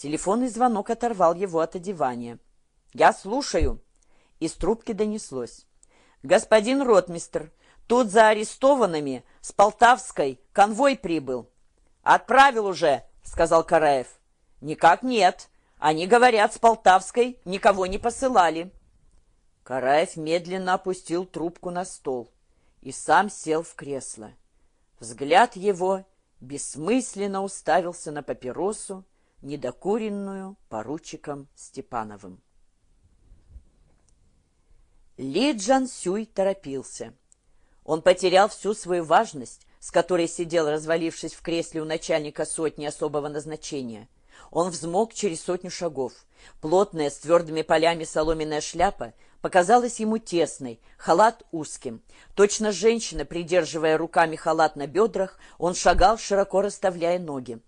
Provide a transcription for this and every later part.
Телефонный звонок оторвал его от одевания. «Я слушаю!» Из трубки донеслось. «Господин ротмистр, тут за арестованными с Полтавской конвой прибыл». «Отправил уже», — сказал Караев. «Никак нет. Они говорят, с Полтавской никого не посылали». Караев медленно опустил трубку на стол и сам сел в кресло. Взгляд его бессмысленно уставился на папиросу, недокуренную поручиком Степановым. Ли Джан Сюй торопился. Он потерял всю свою важность, с которой сидел, развалившись в кресле у начальника сотни особого назначения. Он взмок через сотню шагов. Плотная, с твердыми полями соломенная шляпа показалась ему тесной, халат узким. Точно женщина, придерживая руками халат на бедрах, он шагал, широко расставляя ноги.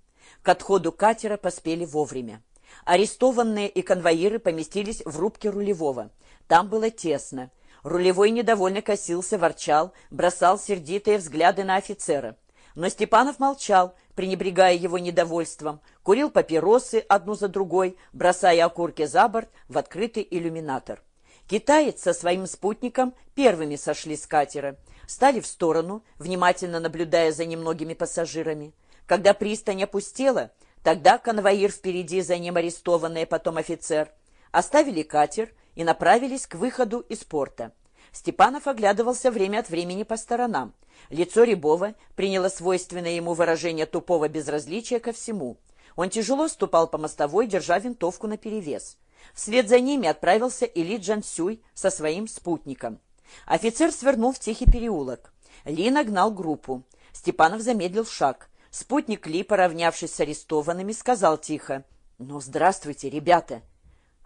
К отходу катера поспели вовремя. Арестованные и конвоиры поместились в рубке рулевого. Там было тесно. Рулевой недовольно косился, ворчал, бросал сердитые взгляды на офицера. Но Степанов молчал, пренебрегая его недовольством, курил папиросы одну за другой, бросая окурки за борт в открытый иллюминатор. Китаец со своим спутником первыми сошли с катера, стали в сторону, внимательно наблюдая за немногими пассажирами. Когда пристань опустела, тогда конвоир впереди, за ним арестованный, потом офицер, оставили катер и направились к выходу из порта. Степанов оглядывался время от времени по сторонам. Лицо Рябова приняло свойственное ему выражение тупого безразличия ко всему. Он тяжело ступал по мостовой, держа винтовку наперевес. Вслед за ними отправился Или Джансюй со своим спутником. Офицер свернул в тихий переулок. Ли нагнал группу. Степанов замедлил шаг. Спутник Ли, поравнявшись с арестованными, сказал тихо, «Ну, здравствуйте, ребята!»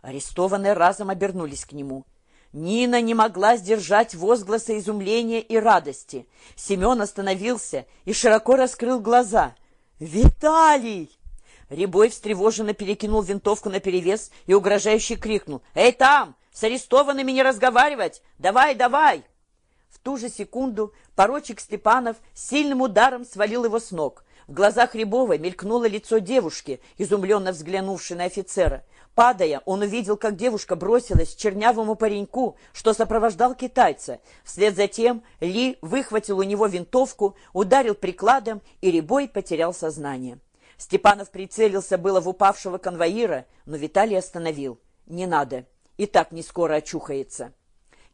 Арестованные разом обернулись к нему. Нина не могла сдержать возгласа изумления и радости. Семен остановился и широко раскрыл глаза. «Виталий!» Рябой встревоженно перекинул винтовку на перевес и угрожающе крикнул. «Эй, там! С арестованными не разговаривать! Давай, давай!» В ту же секунду порочек Степанов сильным ударом свалил его с ног. В глазах Рябова мелькнуло лицо девушки, изумленно взглянувшей на офицера. Падая, он увидел, как девушка бросилась чернявому пареньку, что сопровождал китайца. Вслед за тем Ли выхватил у него винтовку, ударил прикладом, и Рябой потерял сознание. Степанов прицелился было в упавшего конвоира, но Виталий остановил. «Не надо, и так не скоро очухается».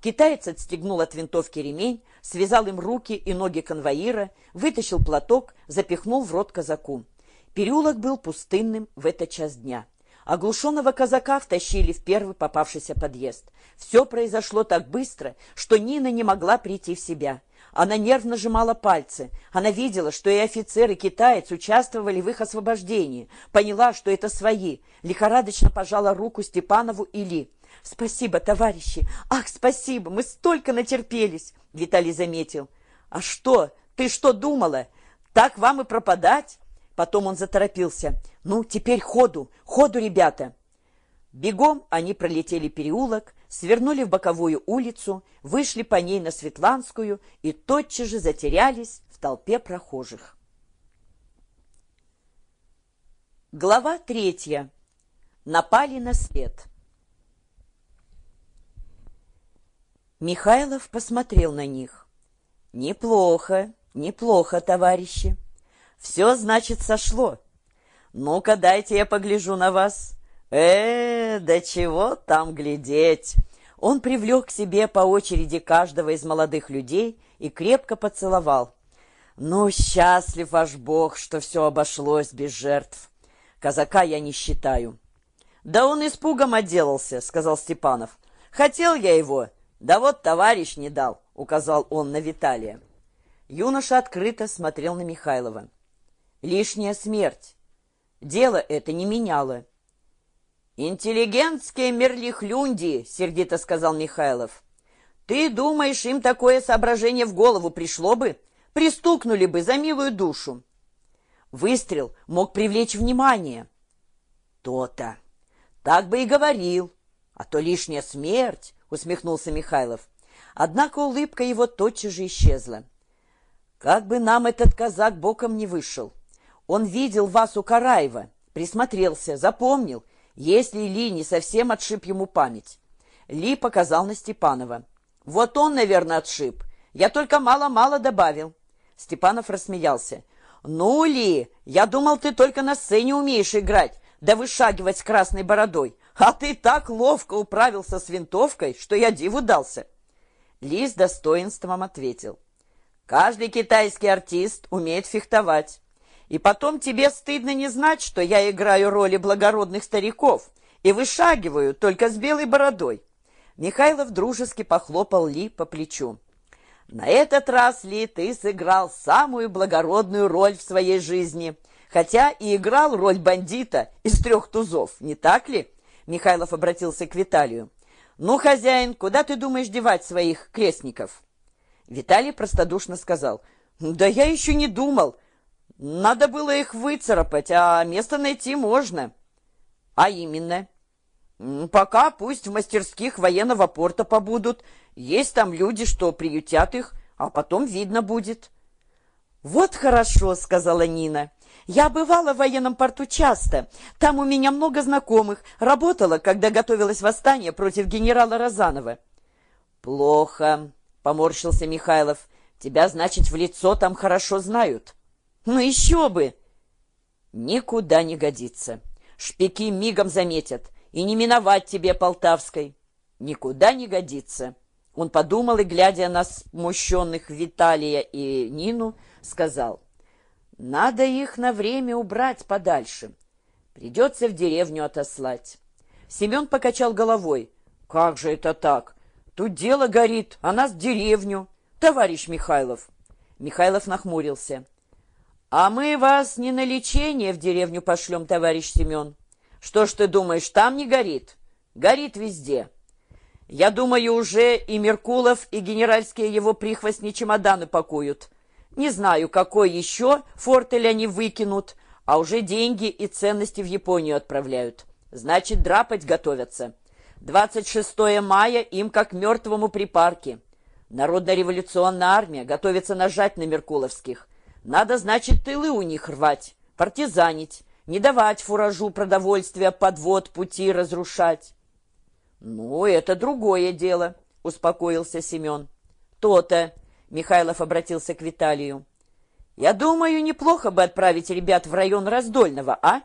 Китаец отстегнул от винтовки ремень, связал им руки и ноги конвоира, вытащил платок, запихнул в рот казаку. Переулок был пустынным в этот час дня. Оглушенного казака втащили в первый попавшийся подъезд. Все произошло так быстро, что Нина не могла прийти в себя. Она нервно сжимала пальцы. Она видела, что и офицер, и китаец участвовали в их освобождении. Поняла, что это свои. Лихорадочно пожала руку Степанову и Ли. «Спасибо, товарищи! Ах, спасибо! Мы столько натерпелись!» Виталий заметил. «А что? Ты что думала? Так вам и пропадать?» Потом он заторопился. «Ну, теперь ходу! Ходу, ребята!» Бегом они пролетели переулок, свернули в боковую улицу, вышли по ней на Светланскую и тотчас же затерялись в толпе прохожих. Глава третья. Напали на след. Михайлов посмотрел на них. «Неплохо, неплохо, товарищи. Все, значит, сошло. Ну-ка, дайте я погляжу на вас. э да чего там глядеть!» Он привлек к себе по очереди каждого из молодых людей и крепко поцеловал. «Ну, счастлив ваш Бог, что все обошлось без жертв. Казака я не считаю». «Да он испугом отделался», — сказал Степанов. «Хотел я его, «Да вот товарищ не дал», — указал он на Виталия. Юноша открыто смотрел на Михайлова. «Лишняя смерть. Дело это не меняло». «Интеллигентские мерлихлюнди», — сердито сказал Михайлов. «Ты думаешь, им такое соображение в голову пришло бы? Пристукнули бы за милую душу». Выстрел мог привлечь внимание. «То-то. Так бы и говорил. А то лишняя смерть усмехнулся Михайлов. Однако улыбка его тотчас же исчезла. Как бы нам этот казак боком не вышел. Он видел вас у Караева Присмотрелся, запомнил, если Ли не совсем отшиб ему память. Ли показал на Степанова. «Вот он, наверное, отшиб. Я только мало-мало добавил». Степанов рассмеялся. «Ну, Ли, я думал, ты только на сцене умеешь играть, да вышагивать с красной бородой. А ты так ловко управился с винтовкой, что я диву дался». Ли с достоинством ответил. «Каждый китайский артист умеет фехтовать. И потом тебе стыдно не знать, что я играю роли благородных стариков и вышагиваю только с белой бородой». Михайлов дружески похлопал Ли по плечу. «На этот раз, Ли, ты сыграл самую благородную роль в своей жизни, хотя и играл роль бандита из трех тузов, не так ли?» Михайлов обратился к Виталию. «Ну, хозяин, куда ты думаешь девать своих крестников?» Виталий простодушно сказал. «Да я еще не думал. Надо было их выцарапать, а место найти можно». «А именно?» «Пока пусть в мастерских военного порта побудут. Есть там люди, что приютят их, а потом видно будет». «Вот хорошо», — сказала Нина. «Я бывала в военном порту часто. Там у меня много знакомых. Работала, когда готовилось восстание против генерала Розанова». «Плохо», — поморщился Михайлов. «Тебя, значит, в лицо там хорошо знают». «Ну еще бы!» «Никуда не годится. Шпики мигом заметят, и не миновать тебе Полтавской. Никуда не годится». Он подумал и, глядя на смущенных Виталия и Нину, сказал, «Надо их на время убрать подальше. Придется в деревню отослать». Семен покачал головой. «Как же это так? Тут дело горит, а нас в деревню, товарищ Михайлов». Михайлов нахмурился. «А мы вас не на лечение в деревню пошлем, товарищ Семен. Что ж ты думаешь, там не горит? Горит везде». Я думаю, уже и Меркулов, и генеральские его прихвостни чемоданы пакуют. Не знаю, какой еще фортель они выкинут, а уже деньги и ценности в Японию отправляют. Значит, драпать готовятся. 26 мая им как мертвому припарке. Народно-революционная армия готовится нажать на Меркуловских. Надо, значит, тылы у них рвать, партизанить, не давать фуражу продовольствия, подвод, пути разрушать. «Ну, это другое дело», — успокоился Семен. «То-то», — Михайлов обратился к Виталию. «Я думаю, неплохо бы отправить ребят в район Раздольного, а?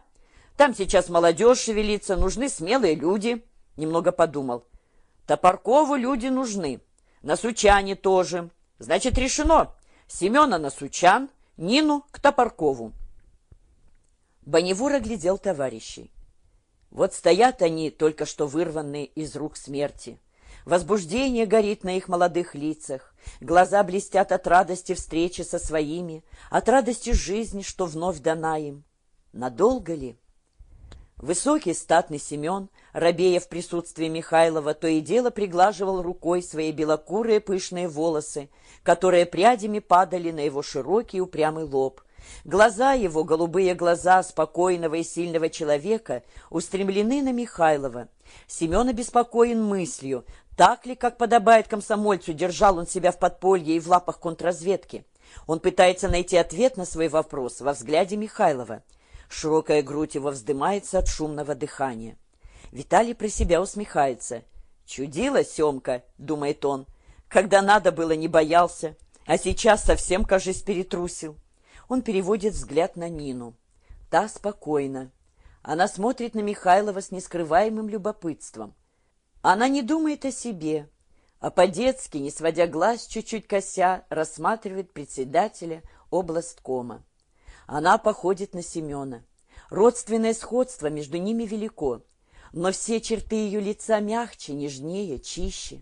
Там сейчас молодежь шевелится, нужны смелые люди». Немного подумал. «Топоркову люди нужны. Насучане тоже. Значит, решено. Семена на Сучан, Нину к Топоркову». Бонневур оглядел товарищей. Вот стоят они, только что вырванные из рук смерти. Возбуждение горит на их молодых лицах, глаза блестят от радости встречи со своими, от радости жизни, что вновь дана им. Надолго ли? Высокий статный Семен, рабея в присутствии Михайлова, то и дело приглаживал рукой свои белокурые пышные волосы, которые прядями падали на его широкий упрямый лоб, Глаза его, голубые глаза спокойного и сильного человека, устремлены на Михайлова. Семен обеспокоен мыслью, так ли, как подобает комсомольцу, держал он себя в подполье и в лапах контрразведки. Он пытается найти ответ на свой вопрос во взгляде Михайлова. Широкая грудь его вздымается от шумного дыхания. Виталий про себя усмехается. «Чудила, Семка», — думает он, — «когда надо было, не боялся, а сейчас совсем, кажись, перетрусил». Он переводит взгляд на Нину. Та спокойна. Она смотрит на Михайлова с нескрываемым любопытством. Она не думает о себе, а по-детски, не сводя глаз, чуть-чуть кося, рассматривает председателя областкома. Она походит на Семена. Родственное сходство между ними велико, но все черты ее лица мягче, нежнее, чище.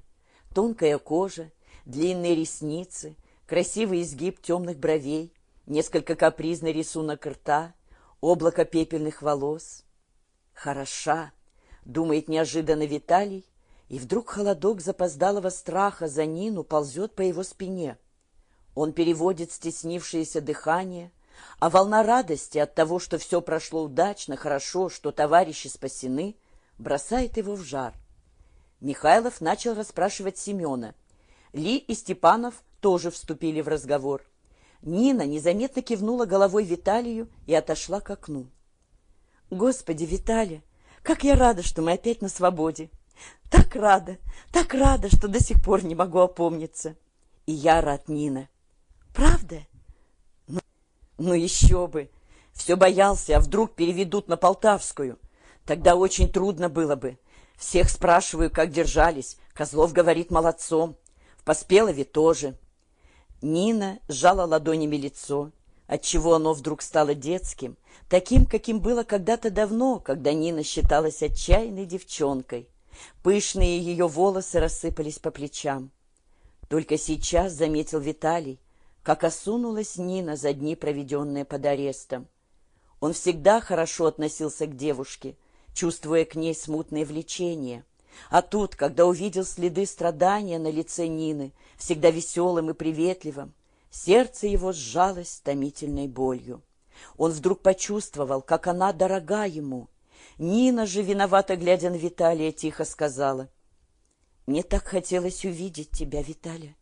Тонкая кожа, длинные ресницы, красивый изгиб темных бровей, несколько капризный рисунок рта, облако пепельных волос. «Хороша», — думает неожиданно Виталий, и вдруг холодок запоздалого страха за Нину ползет по его спине. Он переводит стеснившееся дыхание, а волна радости от того, что все прошло удачно, хорошо, что товарищи спасены, бросает его в жар. Михайлов начал расспрашивать Семена. Ли и Степанов тоже вступили в разговор. Нина незаметно кивнула головой Виталию и отошла к окну. Господи, Виталия, как я рада, что мы опять на свободе. Так рада, так рада, что до сих пор не могу опомниться. И я рад, Нина. Правда? Ну, ну еще бы. Все боялся, а вдруг переведут на Полтавскую. Тогда очень трудно было бы. Всех спрашиваю, как держались. Козлов говорит молодцом. В Поспелове тоже. Нина сжала ладонями лицо, отчего оно вдруг стало детским, таким, каким было когда-то давно, когда Нина считалась отчаянной девчонкой. Пышные ее волосы рассыпались по плечам. Только сейчас заметил Виталий, как осунулась Нина за дни, проведенные под арестом. Он всегда хорошо относился к девушке, чувствуя к ней смутное влечение. А тут, когда увидел следы страдания на лице Нины, всегда веселым и приветливым, сердце его сжалось томительной болью. Он вдруг почувствовал, как она дорога ему. Нина же, виновато глядя на Виталия, тихо сказала, «Мне так хотелось увидеть тебя, Виталия.